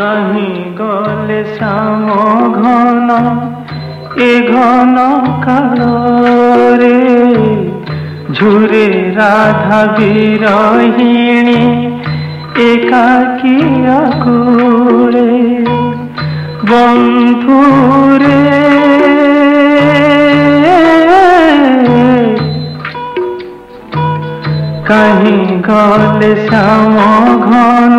কাহি গলে শ্যাম ঘন এ ঘন কালরে ঝুরে রাধা বিরহিণী একাকি আকুলে বন্ধুরে কাহি গলে শ্যাম ঘন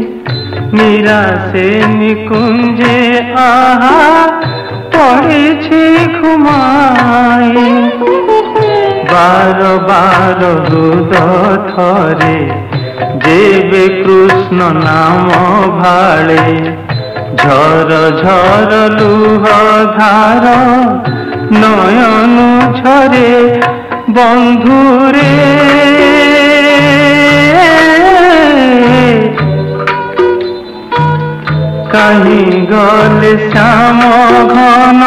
রাই নিরাশে নিকুঞ্জে আহা, পড়েছে ঘুমাই বার বার দুধ থরে যেবে কৃষ্ণ নাম ভাড়ে। ঝর ঝর লুহ ধার নয়ন ঝরে বন্ধুরে। কাহি গলে শ্যাম ঘন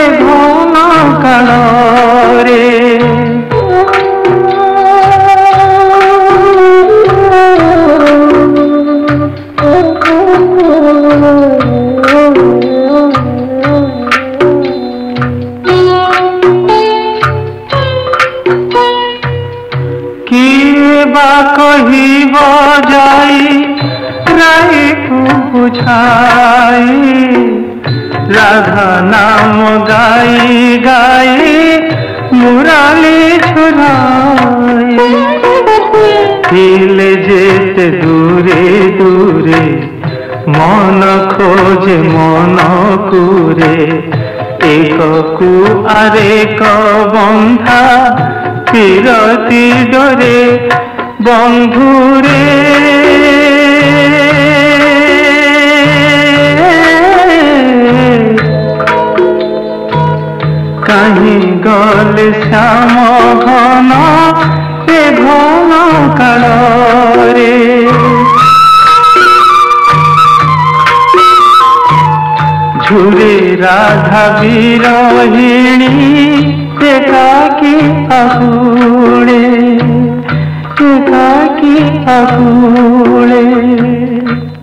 এ ঘন কালরে। বা কহিব যাই খাই রাধা নাম গাই গাই, মুরালি ছড়াই হিলে যেতে দূরে দূরে, মন খোঁজে, মন কুরে। একু আরে বন্ধা, ফিরতি ডরে বন্ধুরে। কাহি গলে শ্যাম ঘন এ ঘন কাଳରେ ঝুরে রাধা বিরহিণী একাকি আকুড়ে একাকি আকুড়ে